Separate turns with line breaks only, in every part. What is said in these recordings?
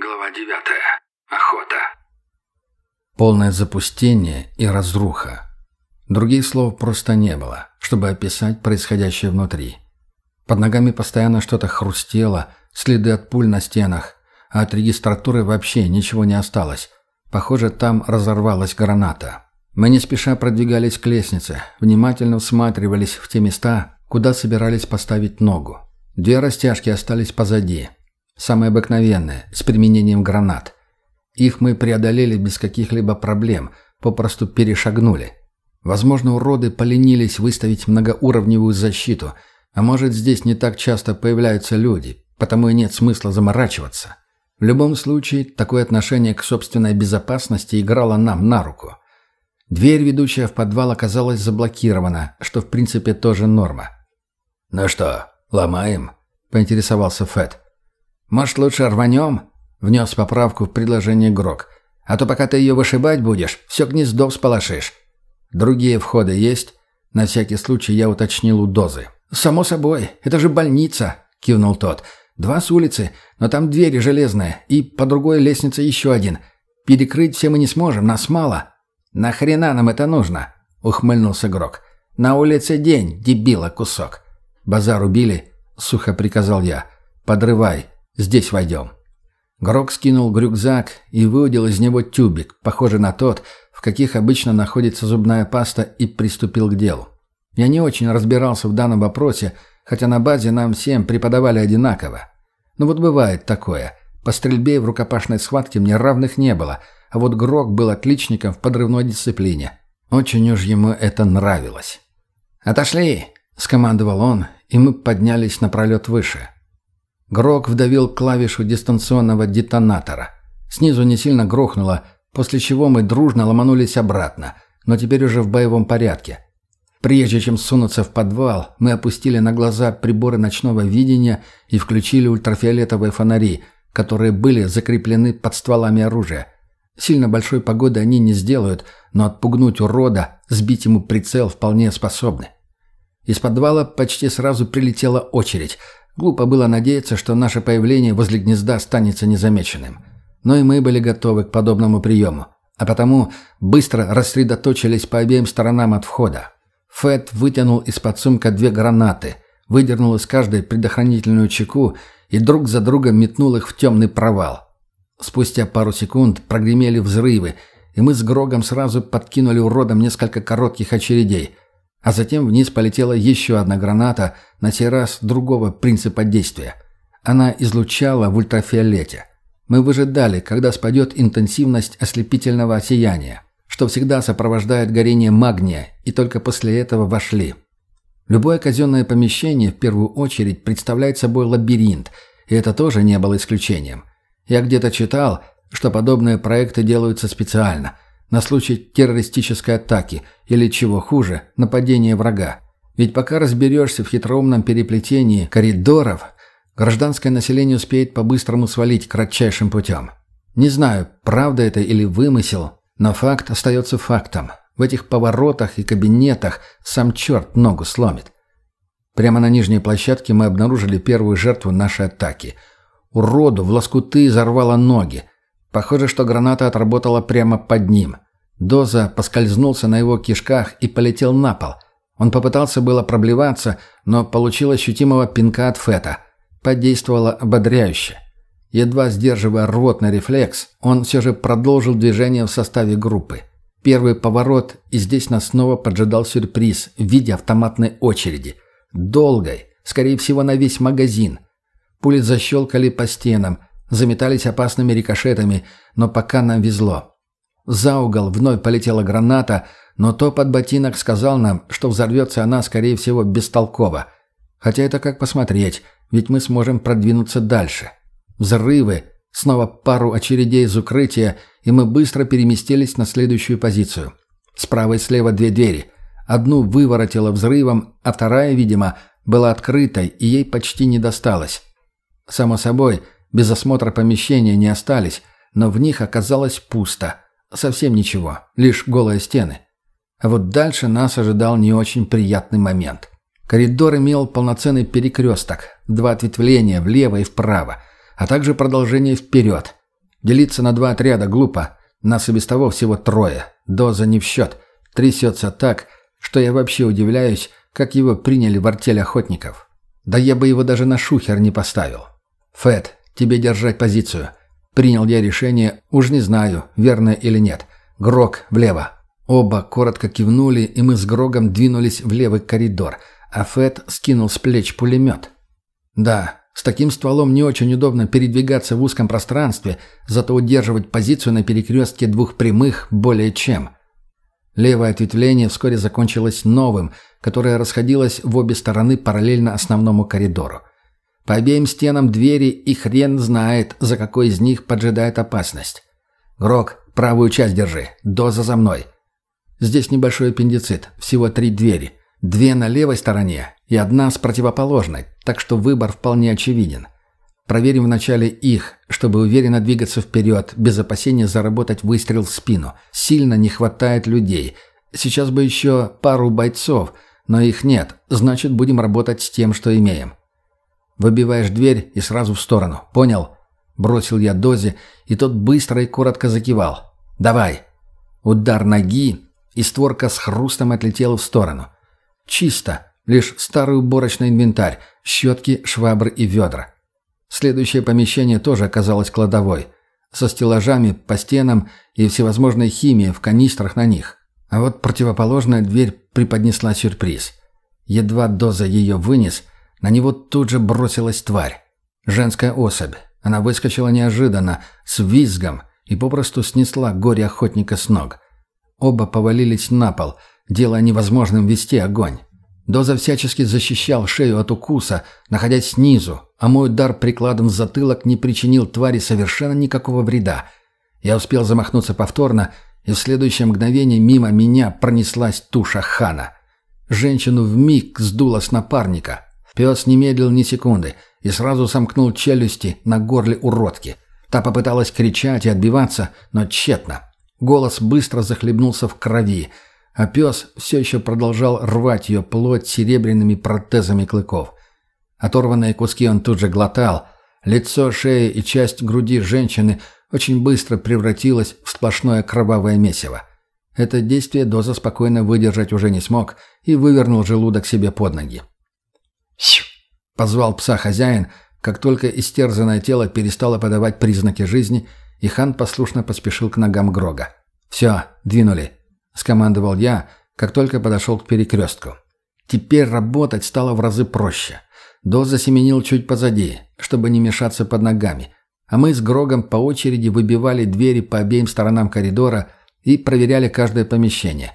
Глава 9. Охота.
Полное запустение и разруха. Других слов просто не было, чтобы описать происходящее внутри. Под ногами постоянно что-то хрустело, следы от пуль на стенах, а от регистратуры вообще ничего не осталось. Похоже, там разорвалась граната. Мы не спеша продвигались к лестнице, внимательно всматривались в те места, куда собирались поставить ногу. Две растяжки остались позади. Самые обыкновенные, с применением гранат. Их мы преодолели без каких-либо проблем, попросту перешагнули. Возможно, уроды поленились выставить многоуровневую защиту, а может, здесь не так часто появляются люди, потому и нет смысла заморачиваться. В любом случае, такое отношение к собственной безопасности играло нам на руку. Дверь, ведущая в подвал, оказалась заблокирована, что в принципе тоже норма.
«Ну что, ломаем?»
– поинтересовался Фэт. «Может, лучше рванем?» – внес поправку в предложение Грок. «А то пока ты ее вышибать будешь, все гнездо всполошишь». «Другие входы есть?» На всякий случай я уточнил у дозы. «Само собой, это же больница», – кивнул тот. Два с улицы, но там двери железные, и по другой лестнице еще один. Перекрыть все мы не сможем, нас мало». «Нахрена нам это нужно?» — ухмыльнулся Грок. «На улице день, дебила кусок». «Базар убили?» — сухо приказал я. «Подрывай, здесь войдем». Грок скинул рюкзак и выудил из него тюбик, похожий на тот, в каких обычно находится зубная паста, и приступил к делу. Я не очень разбирался в данном вопросе, хотя на базе нам всем преподавали одинаково. Но вот бывает такое. По стрельбе в рукопашной схватке мне равных не было, а вот Грок был отличником в подрывной дисциплине. Очень уж ему это нравилось. «Отошли!» — скомандовал он, и мы поднялись на пролет выше. Грок вдавил клавишу дистанционного детонатора. Снизу не сильно грохнуло, после чего мы дружно ломанулись обратно, но теперь уже в боевом порядке — Прежде чем сунуться в подвал, мы опустили на глаза приборы ночного видения и включили ультрафиолетовые фонари, которые были закреплены под стволами оружия. Сильно большой погоды они не сделают, но отпугнуть урода, сбить ему прицел вполне способны. Из подвала почти сразу прилетела очередь. Глупо было надеяться, что наше появление возле гнезда останется незамеченным. Но и мы были готовы к подобному приему, а потому быстро рассредоточились по обеим сторонам от входа. Фэт вытянул из-под сумка две гранаты, выдернул из каждой предохранительную чеку и друг за другом метнул их в темный провал. Спустя пару секунд прогремели взрывы, и мы с Грогом сразу подкинули уродом несколько коротких очередей, а затем вниз полетела еще одна граната, на сей раз другого принципа действия. Она излучала в ультрафиолете. Мы выжидали, когда спадет интенсивность ослепительного сияния что всегда сопровождает горение магния, и только после этого вошли. Любое казенное помещение в первую очередь представляет собой лабиринт, и это тоже не было исключением. Я где-то читал, что подобные проекты делаются специально, на случай террористической атаки или, чего хуже, нападения врага. Ведь пока разберешься в хитроумном переплетении коридоров, гражданское население успеет по-быстрому свалить кратчайшим путем. Не знаю, правда это или вымысел, но факт остается фактом. В этих поворотах и кабинетах сам черт ногу сломит. Прямо на нижней площадке мы обнаружили первую жертву нашей атаки. Уроду в лоскуты изорвало ноги. Похоже, что граната отработала прямо под ним. Доза поскользнулся на его кишках и полетел на пол. Он попытался было проблеваться, но получил ощутимого пинка от Фета. Подействовало ободряюще. Едва сдерживая рвотный рефлекс, он все же продолжил движение в составе группы. Первый поворот, и здесь нас снова поджидал сюрприз в виде автоматной очереди. Долгой, скорее всего, на весь магазин. Пули защелкали по стенам, заметались опасными рикошетами, но пока нам везло. За угол вновь полетела граната, но то под ботинок сказал нам, что взорвется она, скорее всего, бестолково. Хотя это как посмотреть, ведь мы сможем продвинуться дальше. Взрывы, снова пару очередей из укрытия, и мы быстро переместились на следующую позицию. Справа и слева две двери. Одну выворотило взрывом, а вторая, видимо, была открытой, и ей почти не досталось. Само собой, без осмотра помещения не остались, но в них оказалось пусто. Совсем ничего, лишь голые стены. А вот дальше нас ожидал не очень приятный момент. Коридор имел полноценный перекресток, два ответвления влево и вправо – а также продолжение вперед. Делиться на два отряда глупо. Нас и без того всего трое. Доза не в счет. Трясется так, что я вообще удивляюсь, как его приняли в артель охотников. Да я бы его даже на шухер не поставил. Фэт, тебе держать позицию. Принял я решение, уж не знаю, верное или нет. Грок влево. Оба коротко кивнули, и мы с Грогом двинулись в левый коридор, а Фэт скинул с плеч пулемет. Да, с таким стволом не очень удобно передвигаться в узком пространстве, зато удерживать позицию на перекрестке двух прямых более чем. Левое ответвление вскоре закончилось новым, которое расходилось в обе стороны параллельно основному коридору. По обеим стенам двери и хрен знает, за какой из них поджидает опасность. «Грок, правую часть держи. Доза за мной». Здесь небольшой аппендицит, всего три двери. Две на левой стороне и одна с противоположной, так что выбор вполне очевиден. Проверим вначале их, чтобы уверенно двигаться вперед, без опасения заработать выстрел в спину. Сильно не хватает людей. Сейчас бы еще пару бойцов, но их нет, значит будем работать с тем, что имеем. Выбиваешь дверь и сразу в сторону. Понял? Бросил я Дозе, и тот быстро и коротко закивал. «Давай!» Удар ноги, и створка с хрустом отлетела в сторону. Чисто. Лишь старый уборочный инвентарь, щетки, швабры и ведра. Следующее помещение тоже оказалось кладовой. Со стеллажами по стенам и всевозможной химией в канистрах на них. А вот противоположная дверь преподнесла сюрприз. Едва доза ее вынес, на него тут же бросилась тварь. Женская особь. Она выскочила неожиданно, с визгом, и попросту снесла горе охотника с ног. Оба повалились на пол, делая невозможным вести огонь. Доза всячески защищал шею от укуса, находясь снизу, а мой удар прикладом в затылок не причинил твари совершенно никакого вреда. Я успел замахнуться повторно, и в следующее мгновение мимо меня пронеслась туша хана. Женщину вмиг сдуло с напарника. Пес не медлил ни секунды и сразу сомкнул челюсти на горле уродки. Та попыталась кричать и отбиваться, но тщетно. Голос быстро захлебнулся в крови — а пес все еще продолжал рвать ее плоть серебряными протезами клыков. Оторванные куски он тут же глотал. Лицо, шея и часть груди женщины очень быстро превратилось в сплошное кровавое месиво. Это действие доза спокойно выдержать уже не смог и вывернул желудок себе под ноги. «Сью!» — позвал пса хозяин, как только истерзанное тело перестало подавать признаки жизни, и хан послушно поспешил к ногам Грога. «Все, двинули скомандовал я, как только подошел к перекрестку. Теперь работать стало в разы проще. Доз засеменил чуть позади, чтобы не мешаться под ногами, а мы с Грогом по очереди выбивали двери по обеим сторонам коридора и проверяли каждое помещение.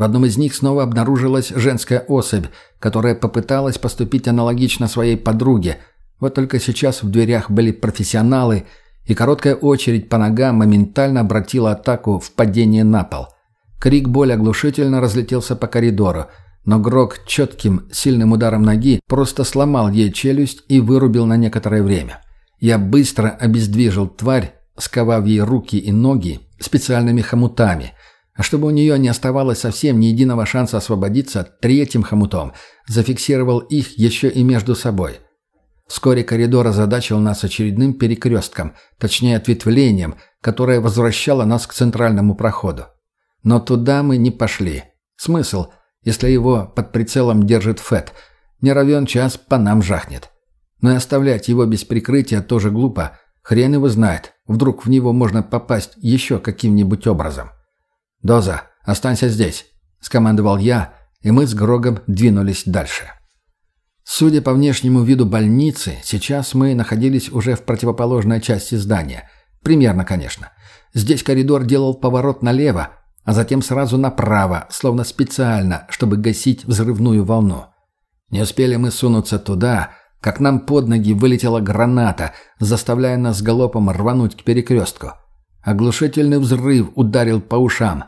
В одном из них снова обнаружилась женская особь, которая попыталась поступить аналогично своей подруге, вот только сейчас в дверях были профессионалы, и короткая очередь по ногам моментально обратила атаку в падение на пол – Крик боли оглушительно разлетелся по коридору, но Грок четким, сильным ударом ноги просто сломал ей челюсть и вырубил на некоторое время. Я быстро обездвижил тварь, сковав ей руки и ноги специальными хомутами, а чтобы у нее не оставалось совсем ни единого шанса освободиться, третьим хомутом зафиксировал их еще и между собой. Вскоре коридор озадачил нас очередным перекрестком, точнее ответвлением, которое возвращало нас к центральному проходу. Но туда мы не пошли. Смысл, если его под прицелом держит Фэт? Не равен час по нам жахнет. Но и оставлять его без прикрытия тоже глупо. Хрен его знает. Вдруг в него можно попасть еще каким-нибудь образом. «Доза, останься здесь», — скомандовал я, и мы с Грогом двинулись дальше. Судя по внешнему виду больницы, сейчас мы находились уже в противоположной части здания. Примерно, конечно. Здесь коридор делал поворот налево, а затем сразу направо, словно специально, чтобы гасить взрывную волну. Не успели мы сунуться туда, как нам под ноги вылетела граната, заставляя нас галопом рвануть к перекрестку. Оглушительный взрыв ударил по ушам.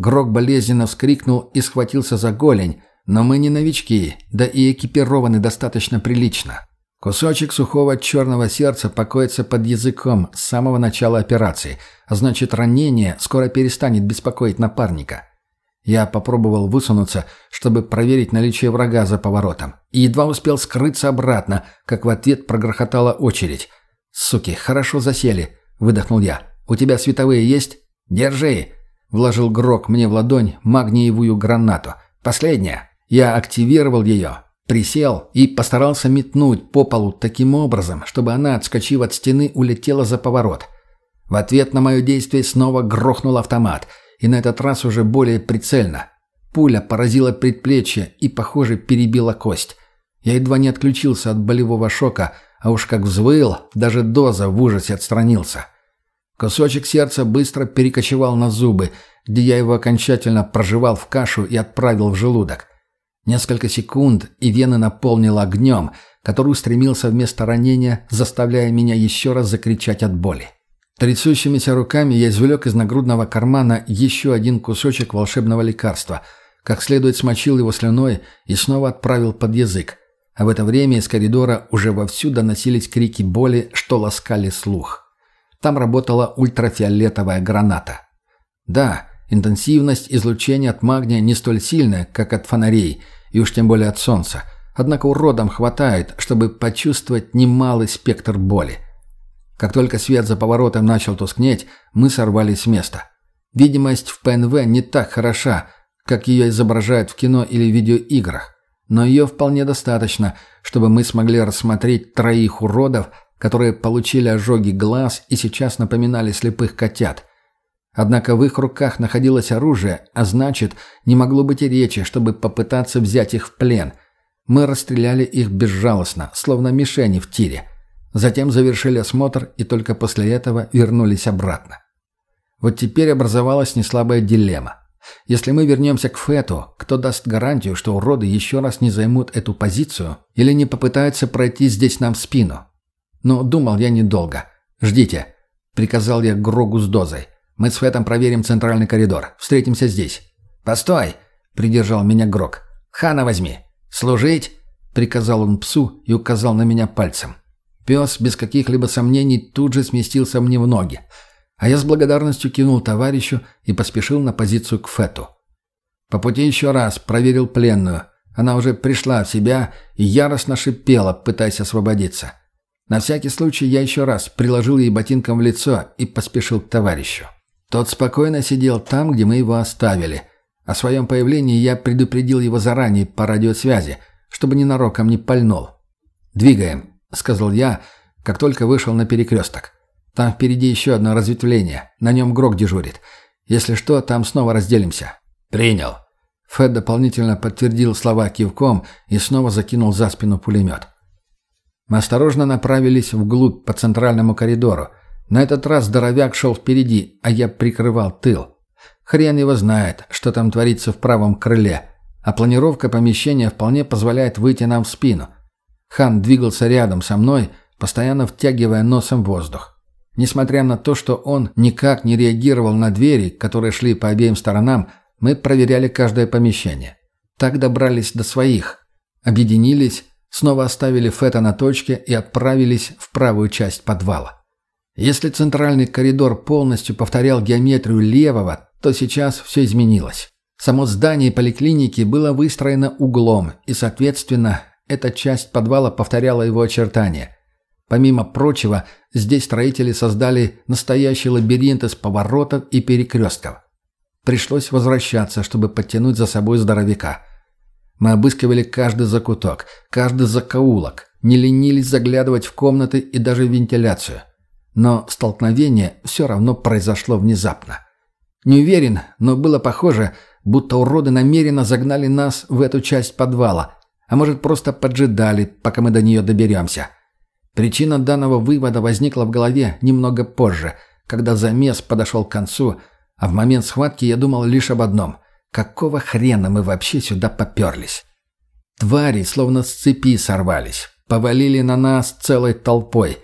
Грок болезненно вскрикнул и схватился за голень, но мы не новички, да и экипированы достаточно прилично. Кусочек сухого черного сердца покоится под языком с самого начала операции, а значит ранение скоро перестанет беспокоить напарника. Я попробовал высунуться, чтобы проверить наличие врага за поворотом, и едва успел скрыться обратно, как в ответ прогрохотала очередь. Суки, хорошо засели. выдохнул я. «У тебя световые есть? Держи!» Вложил Грок мне в ладонь магниевую гранату. «Последняя!» Я активировал ее, присел и постарался метнуть по полу таким образом, чтобы она, отскочив от стены, улетела за поворот. В ответ на мое действие снова грохнул автомат, и на этот раз уже более прицельно. Пуля поразила предплечье и, похоже, перебила кость. Я едва не отключился от болевого шока, а уж как взвыл, даже доза в ужасе отстранился. Кусочек сердца быстро перекочевал на зубы, где я его окончательно проживал в кашу и отправил в желудок. Несколько секунд, и вены наполнил огнем, который устремился вместо ранения, заставляя меня еще раз закричать от боли. Трясущимися руками я извлек из нагрудного кармана еще один кусочек волшебного лекарства, как следует смочил его слюной и снова отправил под язык. А в это время из коридора уже вовсю доносились крики боли, что ласкали слух. Там работала ультрафиолетовая граната. Да, интенсивность излучения от магния не столь сильная, как от фонарей, и уж тем более от солнца. Однако уродам хватает, чтобы почувствовать немалый спектр боли. Как только свет за поворотом начал тускнеть, мы сорвались с места. Видимость в ПНВ не так хороша, как ее изображают в кино или видеоиграх но ее вполне достаточно, чтобы мы смогли рассмотреть троих уродов, которые получили ожоги глаз и сейчас напоминали слепых котят. Однако в их руках находилось оружие, а значит, не могло быть и речи, чтобы попытаться взять их в плен. Мы расстреляли их безжалостно, словно мишени в тире. Затем завершили осмотр и только после этого вернулись обратно. Вот теперь образовалась неслабая дилемма. Если мы вернемся к Фету, кто даст гарантию, что уроды еще раз не займут эту позицию или не попытаются пройти здесь нам в спину? Но думал я недолго. «Ждите», — приказал я Грогу с дозой. «Мы с Фетом проверим центральный коридор. Встретимся здесь». «Постой!» — придержал меня Грог. «Хана возьми». «Служить?» — приказал он псу и указал на меня пальцем. Пес без каких-либо сомнений тут же сместился мне в ноги. А я с благодарностью кинул товарищу и поспешил на позицию к Фету. По пути еще раз проверил пленную. Она уже пришла в себя и яростно шипела, пытаясь освободиться. На всякий случай я еще раз приложил ей ботинком в лицо и поспешил к товарищу. Тот спокойно сидел там, где мы его оставили. О своем появлении я предупредил его заранее по радиосвязи, чтобы ненароком не пальнул. «Двигаем», — сказал я, как только вышел на перекресток. Там впереди еще одно разветвление. На нем Грок дежурит. Если что, там снова разделимся».
«Принял».
Фэд дополнительно подтвердил слова кивком и снова закинул за спину пулемет. Мы осторожно направились вглубь по центральному коридору. На этот раз здоровяк шел впереди, а я прикрывал тыл. Хрен его знает, что там творится в правом крыле, а планировка помещения вполне позволяет выйти нам в спину. Хан двигался рядом со мной, постоянно втягивая носом воздух. Несмотря на то, что он никак не реагировал на двери, которые шли по обеим сторонам, мы проверяли каждое помещение. Так добрались до своих. Объединились, снова оставили Фета на точке и отправились в правую часть подвала. Если центральный коридор полностью повторял геометрию левого, то сейчас все изменилось. Само здание поликлиники было выстроено углом, и, соответственно, эта часть подвала повторяла его очертания – Помимо прочего, здесь строители создали настоящий лабиринт из поворотов и перекрестков. Пришлось возвращаться, чтобы подтянуть за собой здоровяка. Мы обыскивали каждый закуток, каждый закоулок, не ленились заглядывать в комнаты и даже в вентиляцию. Но столкновение все равно произошло внезапно. Не уверен, но было похоже, будто уроды намеренно загнали нас в эту часть подвала, а может просто поджидали, пока мы до нее доберемся. Причина данного вывода возникла в голове немного позже, когда замес подошел к концу, а в момент схватки я думал лишь об одном – какого хрена мы вообще сюда поперлись? Твари словно с цепи сорвались, повалили на нас целой толпой.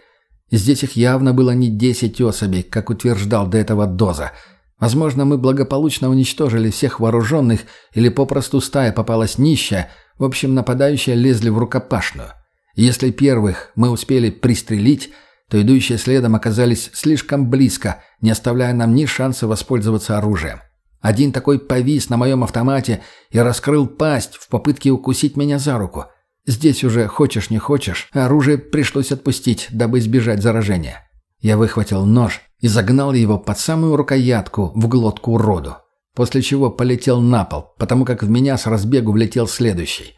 Здесь их явно было не десять особей, как утверждал до этого Доза. Возможно, мы благополучно уничтожили всех вооруженных или попросту стая попалась нищая, в общем, нападающие лезли в рукопашную. Если первых мы успели пристрелить, то идущие следом оказались слишком близко, не оставляя нам ни шанса воспользоваться оружием. Один такой повис на моем автомате и раскрыл пасть в попытке укусить меня за руку. Здесь уже, хочешь не хочешь, оружие пришлось отпустить, дабы избежать заражения. Я выхватил нож и загнал его под самую рукоятку в глотку уроду, после чего полетел на пол, потому как в меня с разбегу влетел следующий.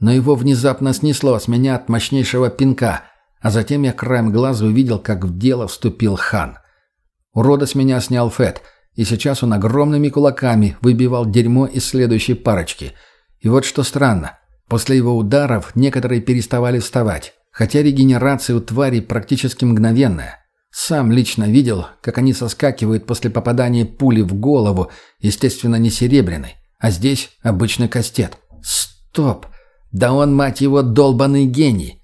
Но его внезапно снесло с меня от мощнейшего пинка, а затем я краем глаза увидел, как в дело вступил хан. Урода с меня снял Фет, и сейчас он огромными кулаками выбивал дерьмо из следующей парочки. И вот что странно, после его ударов некоторые переставали вставать, хотя регенерация у тварей практически мгновенная. Сам лично видел, как они соскакивают после попадания пули в голову, естественно, не серебряной, а здесь обычный кастет. Стоп! Да он, мать его, долбанный гений!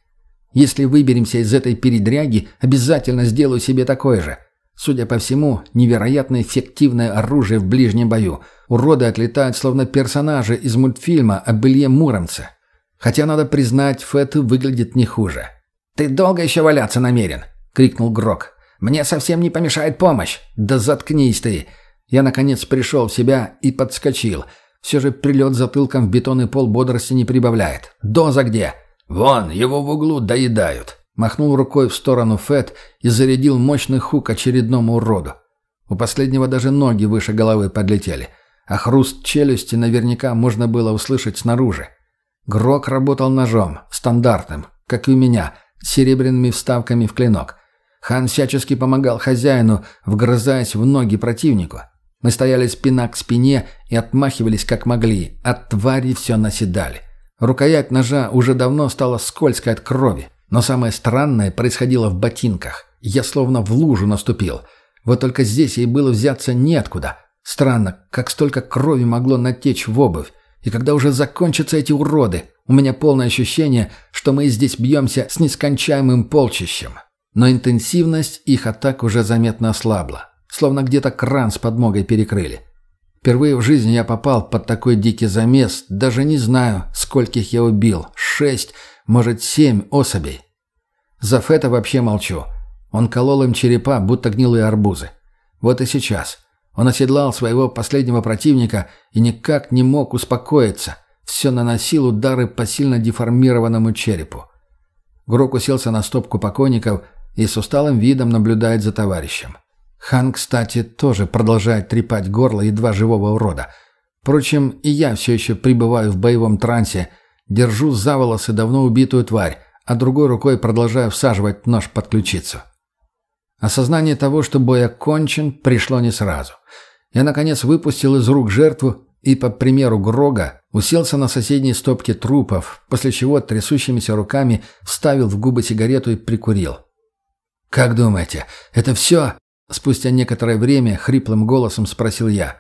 Если выберемся из этой передряги, обязательно сделаю себе такое же. Судя по всему, невероятно эффективное оружие в ближнем бою. Уроды отлетают, словно персонажи из мультфильма о былье Муромце. Хотя, надо признать, Фэт выглядит не хуже. «Ты долго еще валяться намерен?» — крикнул Грок. «Мне совсем не помешает помощь!» «Да заткнись ты!» Я, наконец, пришел в себя и подскочил. Все же прилет затылком в бетонный пол бодрости не прибавляет. «Доза где?»
«Вон, его в углу доедают!»
Махнул рукой в сторону Фэт и зарядил мощный хук очередному уроду. У последнего даже ноги выше головы подлетели, а хруст челюсти наверняка можно было услышать снаружи. Грок работал ножом, стандартным, как и у меня, с серебряными вставками в клинок. Хан всячески помогал хозяину, вгрызаясь в ноги противнику. Мы стояли спина к спине и отмахивались как могли, от твари все наседали. Рукоять ножа уже давно стала скользкой от крови, но самое странное происходило в ботинках. Я словно в лужу наступил. Вот только здесь ей было взяться неоткуда. Странно, как столько крови могло натечь в обувь. И когда уже закончатся эти уроды, у меня полное ощущение, что мы здесь бьемся с нескончаемым полчищем. Но интенсивность их атак уже заметно ослабла, словно где-то кран с подмогой перекрыли. Впервые в жизни я попал под такой дикий замес, даже не знаю, скольких я убил. Шесть, может, семь особей. За Фета вообще молчу. Он колол им черепа, будто гнилые арбузы. Вот и сейчас. Он оседлал своего последнего противника и никак не мог успокоиться. Все наносил удары по сильно деформированному черепу. Грок уселся на стопку покойников и с усталым видом наблюдает за товарищем. Хан, кстати, тоже продолжает трепать горло едва живого урода. Впрочем, и я все еще пребываю в боевом трансе, держу за волосы давно убитую тварь, а другой рукой продолжаю всаживать нож под ключицу. Осознание того, что бой окончен, пришло не сразу. Я, наконец, выпустил из рук жертву и, по примеру Грога, уселся на соседней стопке трупов, после чего трясущимися руками вставил в губы сигарету и прикурил. «Как думаете, это все?» Спустя некоторое время хриплым голосом спросил я.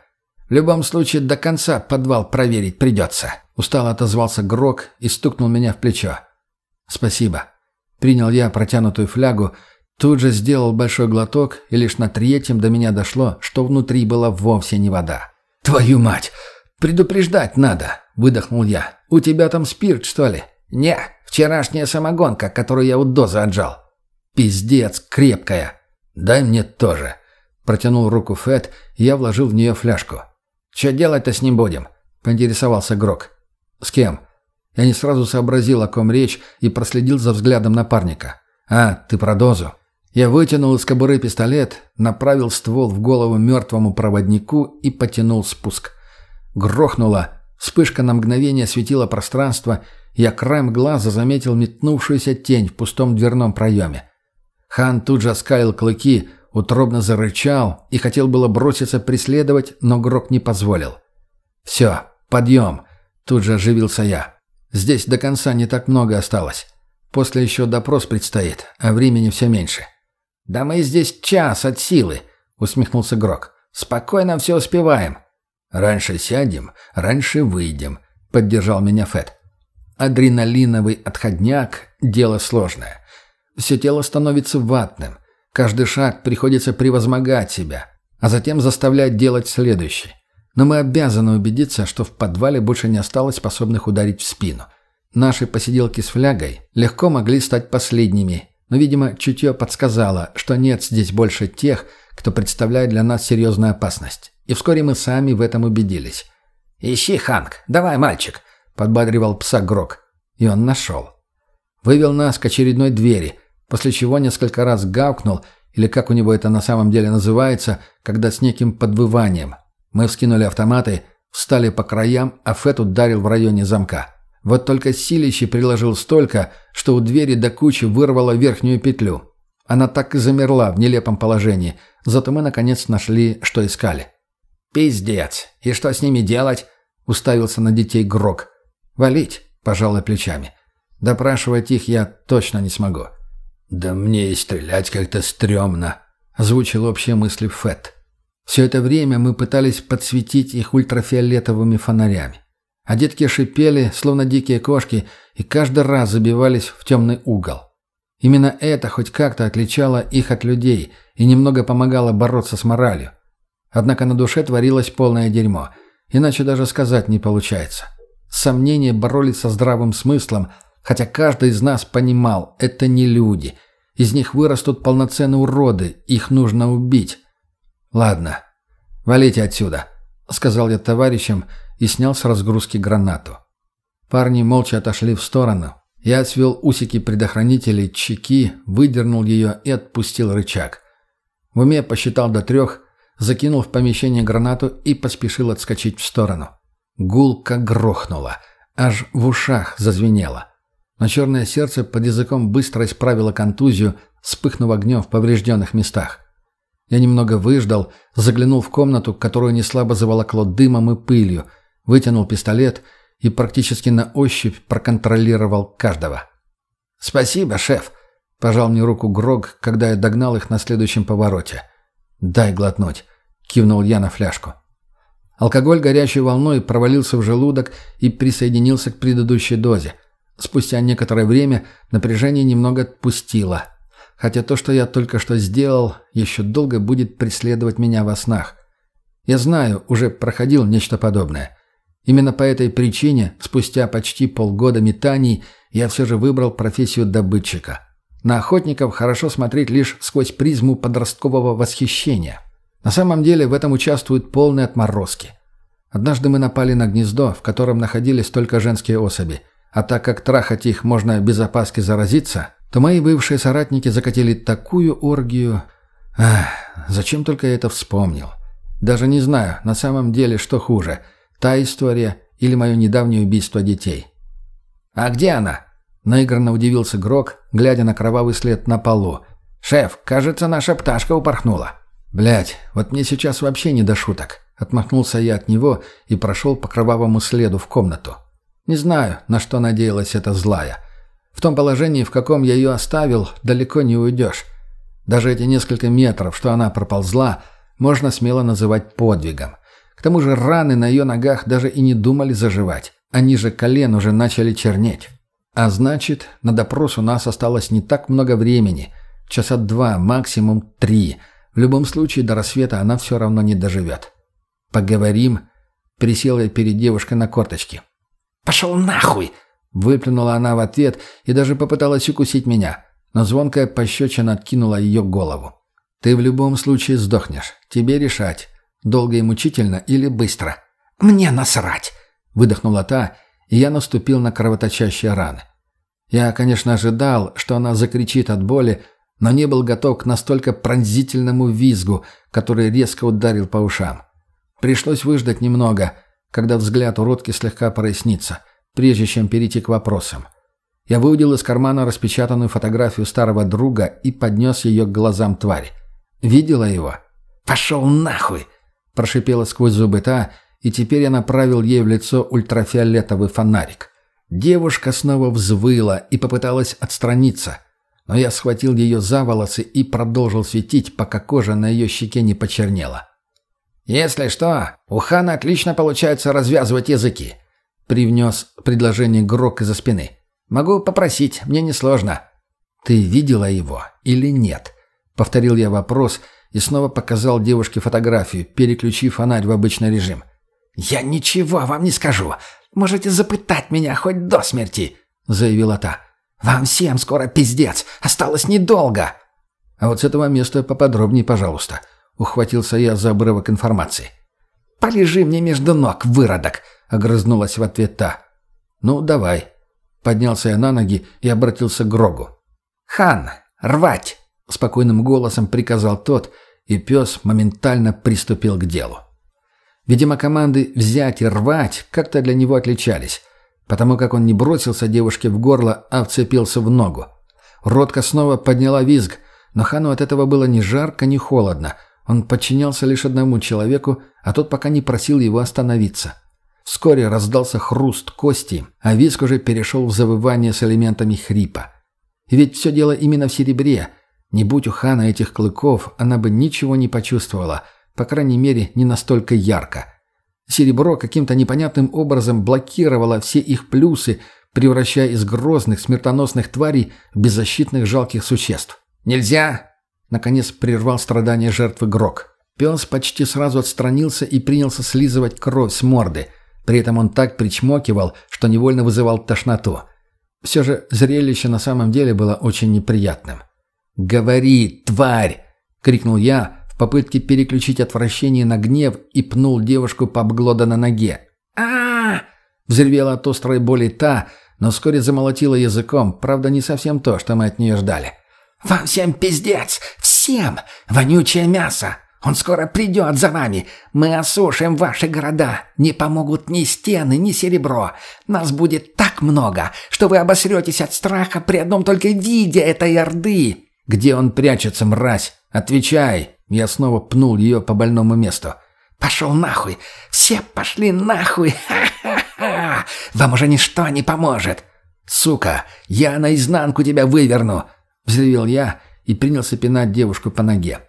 «В любом случае, до конца подвал проверить придется», — устало отозвался Грог и стукнул меня в плечо. «Спасибо». Принял я протянутую флягу, тут же сделал большой глоток, и лишь на третьем до меня дошло, что внутри была вовсе не вода. «Твою мать! Предупреждать надо!» — выдохнул я. «У тебя там спирт, что ли?» «Не, вчерашняя самогонка, которую я у дозы отжал». «Пиздец, крепкая!» «Дай мне тоже!» Протянул руку Фэт, и я вложил в нее фляжку. «Че делать-то с ним будем?» — поинтересовался Грок. «С кем?» Я не сразу сообразил, о ком речь, и проследил за взглядом напарника. «А, ты про дозу?» Я вытянул из кобуры пистолет, направил ствол в голову мертвому проводнику и потянул спуск. Грохнуло. Вспышка на мгновение осветила пространство, я краем глаза заметил метнувшуюся тень в пустом дверном проеме. Хан тут же оскалил клыки, утробно зарычал и хотел было броситься преследовать, но Грок не позволил. «Все, подъем!» – тут же оживился я. «Здесь до конца не так много осталось. После еще допрос предстоит, а времени все меньше». «Да мы здесь час от силы», — усмехнулся Грок. «Спокойно все успеваем».
«Раньше сядем, раньше выйдем», — поддержал меня Фет.
Адреналиновый отходняк — дело сложное. Все тело становится ватным. Каждый шаг приходится превозмогать себя, а затем заставлять делать следующий. Но мы обязаны убедиться, что в подвале больше не осталось способных ударить в спину. Наши посиделки с флягой легко могли стать последними, но, видимо, чутье подсказало, что нет здесь больше тех, кто представляет для нас серьезную опасность. И вскоре мы сами в этом убедились.
«Ищи, Ханк! Давай, мальчик!» — подбадривал пса Грок.
И он нашел. Вывел нас к очередной двери, после чего несколько раз гавкнул или как у него это на самом деле называется, когда с неким подвыванием. Мы вскинули автоматы, встали по краям, а Фет ударил в районе замка. Вот только силище приложил столько, что у двери до кучи вырвало верхнюю петлю. Она так и замерла в нелепом положении, зато мы наконец нашли, что искали. «Пиздец! И что с ними делать?» — уставился на детей Грок. «Валить!» — пожалуй плечами. «Допрашивать их я точно не смогу».
«Да мне и стрелять как-то стрёмно», — озвучил общие мысли Фет.
Все это время мы пытались подсветить их ультрафиолетовыми фонарями. А детки шипели, словно дикие кошки, и каждый раз забивались в темный угол. Именно это хоть как-то отличало их от людей и немного помогало бороться с моралью. Однако на душе творилось полное дерьмо, иначе даже сказать не получается. Сомнения боролись со здравым смыслом, хотя каждый из нас понимал, это не люди. Из них вырастут полноценные уроды, их нужно убить. «Ладно, валите отсюда», — сказал я товарищам и снял с разгрузки гранату. Парни молча отошли в сторону. Я свел усики предохранителей чеки, выдернул ее и отпустил рычаг. В уме посчитал до трех, закинул в помещение гранату и поспешил отскочить в сторону. Гулка грохнула, аж в ушах зазвенело. Но черное сердце под языком быстро исправило контузию, вспыхнув огнем в поврежденных местах. Я немного выждал, заглянул в комнату, которую неслабо заволокло дымом и пылью, вытянул пистолет и практически на ощупь проконтролировал каждого. «Спасибо, шеф», — пожал мне руку Грог, когда я догнал их на следующем повороте. «Дай глотнуть», — кивнул я на фляжку. Алкоголь горячей волной провалился в желудок и присоединился к предыдущей дозе. Спустя некоторое время напряжение немного отпустило. Хотя то, что я только что сделал, еще долго будет преследовать меня во снах. Я знаю, уже проходил нечто подобное. Именно по этой причине, спустя почти полгода метаний, я все же выбрал профессию добытчика. На охотников хорошо смотреть лишь сквозь призму подросткового восхищения. На самом деле в этом участвуют полные отморозки. Однажды мы напали на гнездо, в котором находились только женские особи. А так как трахать их можно без опаски заразиться, то мои бывшие соратники закатили такую оргию... Ах, зачем только я это вспомнил? Даже не знаю, на самом деле, что хуже. Та история или мое недавнее убийство детей. «А где она?» Наигранно удивился Грок, глядя на кровавый след на полу. «Шеф, кажется, наша пташка упорхнула». Блять, вот мне сейчас вообще не до шуток». Отмахнулся я от него и прошел по кровавому следу в комнату. Не знаю, на что надеялась эта злая. В том положении, в каком я ее оставил, далеко не уйдешь. Даже эти несколько метров, что она проползла, можно смело называть подвигом. К тому же раны на ее ногах даже и не думали заживать. Они же колен уже начали чернеть. А значит, на допрос у нас осталось не так много времени. Часа два, максимум три. В любом случае, до рассвета она все равно не доживет. «Поговорим?» Присел я перед девушкой на корточки. «Пошел нахуй!» Выплюнула она в ответ и даже попыталась укусить меня, но звонкая пощечина откинула ее голову. «Ты в любом случае сдохнешь. Тебе решать, долго и мучительно или быстро». «Мне насрать!» — выдохнула та, и я наступил на кровоточащие раны. Я, конечно, ожидал, что она закричит от боли, но не был готов к настолько пронзительному визгу, который резко ударил по ушам. Пришлось выждать немного, когда взгляд уродки слегка прояснится — прежде чем перейти к вопросам. Я выудил из кармана распечатанную фотографию старого друга и поднес ее к глазам твари. Видела его? «Пошел нахуй!» – прошипела сквозь зубы та, и теперь я направил ей в лицо ультрафиолетовый фонарик. Девушка снова взвыла и попыталась отстраниться, но я схватил ее за волосы и продолжил светить, пока кожа на ее щеке не почернела. «Если что, у Хана отлично получается развязывать языки. Привнес предложение Грок из-за спины. «Могу попросить, мне несложно». «Ты видела его или нет?» Повторил я вопрос и снова показал девушке фотографию, переключив фонарь в обычный режим. «Я ничего вам не скажу. Можете запытать меня хоть до смерти», — заявила та. «Вам всем скоро пиздец. Осталось недолго». «А вот с этого места поподробнее, пожалуйста», — ухватился я за обрывок информации. «Полежи мне между ног, выродок», огрызнулась в ответ та. «Ну, давай». Поднялся я на ноги и обратился к Грогу. «Хан, рвать!» — спокойным голосом приказал тот, и пес моментально приступил к делу. Видимо, команды «взять» и «рвать» как-то для него отличались, потому как он не бросился девушке в горло, а вцепился в ногу. Ротка снова подняла визг, но Хану от этого было ни жарко, ни холодно. Он подчинялся лишь одному человеку, а тот пока не просил его остановиться. Вскоре раздался хруст кости, а визг уже перешел в завывание с элементами хрипа. И ведь все дело именно в серебре. Не будь у Хана этих клыков, она бы ничего не почувствовала – по крайней мере, не настолько ярко. Серебро каким-то непонятным образом блокировало все их плюсы, превращая из грозных смертоносных тварей в беззащитных жалких существ. «Нельзя!» — наконец прервал страдания жертвы Грок. Пес почти сразу отстранился и принялся слизывать кровь с морды. При этом он так причмокивал, что невольно вызывал тошноту. Все же зрелище на самом деле было очень неприятным. «Говори, тварь!» — крикнул я, попытке переключить отвращение на гнев и пнул девушку по обглоданной ноге. а Взревела от острой боли та, но вскоре замолотила языком, правда, не совсем то, что мы от нее ждали. «Вам всем пиздец! Всем! Вонючее мясо! Он скоро придет за вами! Мы осушим ваши города! Не помогут ни стены, ни серебро! Нас будет так много, что вы обосретесь от страха при одном только виде этой орды!» «Где он прячется, мразь? Отвечай!» Я снова пнул ее по больному месту. «Пошел нахуй! Все пошли нахуй! Ха-ха-ха! Вам уже ничто не поможет!» «Сука! Я наизнанку тебя выверну!» Взревел я и принялся пинать девушку по ноге.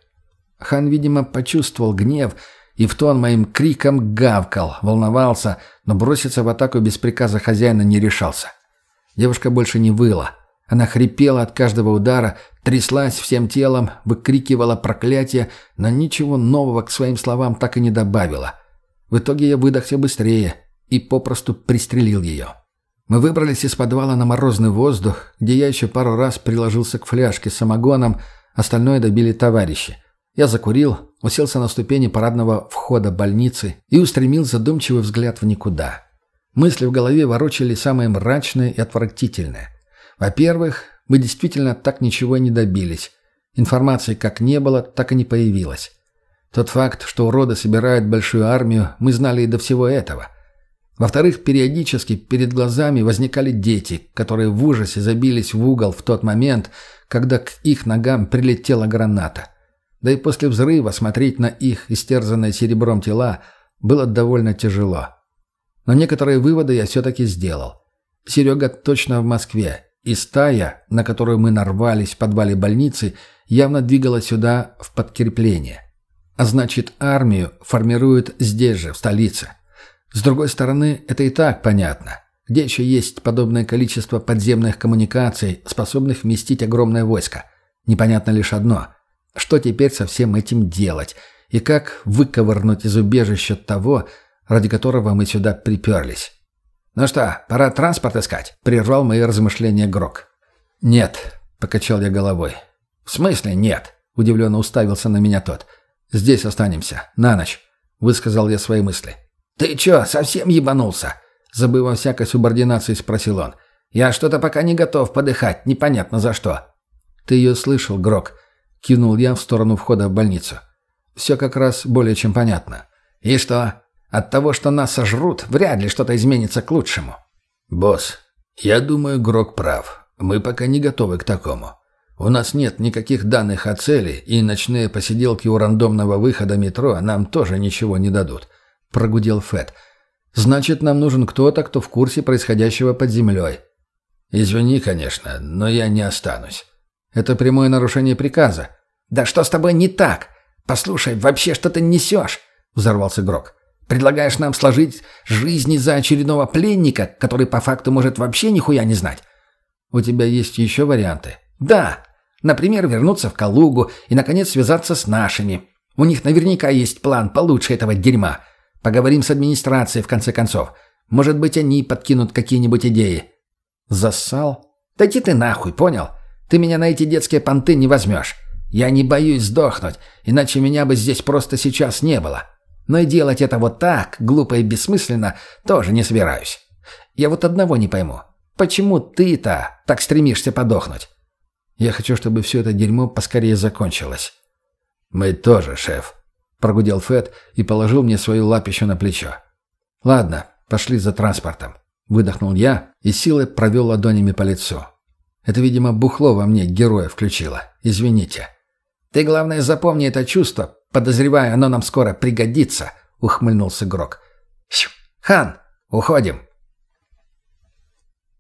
Хан, видимо, почувствовал гнев и в тон моим криком гавкал, волновался, но броситься в атаку без приказа хозяина не решался. Девушка больше не выла. Она хрипела от каждого удара, тряслась всем телом, выкрикивала проклятия, но ничего нового к своим словам так и не добавила. В итоге я выдохся быстрее и попросту пристрелил ее. Мы выбрались из подвала на морозный воздух, где я еще пару раз приложился к фляжке с самогоном, остальное добили товарищи. Я закурил, уселся на ступени парадного входа больницы и устремил задумчивый взгляд в никуда. Мысли в голове ворочали самые мрачные и отвратительные. Во-первых, мы действительно так ничего и не добились. Информации как не было, так и не появилось. Тот факт, что уроды собирают большую армию, мы знали и до всего этого. Во-вторых, периодически перед глазами возникали дети, которые в ужасе забились в угол в тот момент, когда к их ногам прилетела граната. Да и после взрыва смотреть на их истерзанные серебром тела было довольно тяжело. Но некоторые выводы я все-таки сделал. Серега точно в Москве, и стая, на которую мы нарвались в подвале больницы, явно двигалась сюда в подкрепление. А значит, армию формируют здесь же, в столице. С другой стороны, это и так понятно. Где еще есть подобное количество подземных коммуникаций, способных вместить огромное войско? Непонятно лишь одно. Что теперь со всем этим делать? И как выковырнуть из убежища того, ради которого мы сюда приперлись? «Ну что, пора транспорт искать?» — прервал мои размышления Грок. «Нет», — покачал я головой. «В смысле нет?» — удивленно уставился на меня тот. «Здесь останемся. На ночь», — высказал я свои мысли. «Ты чё, совсем ебанулся?» Забыв о всякой субординации, спросил он. «Я что-то пока не готов подыхать, непонятно за что». «Ты ее слышал, Грок?» — кивнул я в сторону входа в больницу. «Все как раз более чем понятно». «И что?» От того, что нас сожрут, вряд ли что-то изменится к лучшему.
Босс, я думаю, Грок прав. Мы пока не готовы к такому. У нас нет никаких данных о цели, и ночные посиделки у рандомного выхода метро нам тоже ничего не дадут. Прогудел Фэт. Значит, нам нужен кто-то, кто в курсе происходящего под землей. Извини, конечно, но я не останусь. Это прямое нарушение приказа.
Да что с тобой не так? Послушай, вообще что ты несешь? Взорвался Грок. Предлагаешь нам сложить жизни за очередного пленника, который по факту может вообще нихуя не знать?
У тебя есть еще варианты?
Да. Например, вернуться в Калугу и, наконец, связаться с нашими. У них наверняка есть план получше этого дерьма. Поговорим с администрацией, в конце концов. Может быть, они подкинут какие-нибудь идеи.
Зассал?
Да иди ты нахуй, понял? Ты меня на эти детские понты не возьмешь. Я не боюсь сдохнуть, иначе меня бы здесь просто сейчас не было. Но и делать это вот так, глупо и бессмысленно, тоже не собираюсь. Я вот одного не пойму. Почему ты-то так стремишься подохнуть? Я хочу, чтобы все это дерьмо поскорее закончилось».
«Мы тоже, шеф», — прогудел Фэт и положил мне свою лапищу на плечо.
«Ладно, пошли за транспортом». Выдохнул я и силой провел ладонями по лицу. Это, видимо, бухло во мне героя включило. Извините. «Ты, главное, запомни это чувство. Подозреваю, оно нам скоро пригодится», — ухмыльнулся Грок. «Хан, уходим».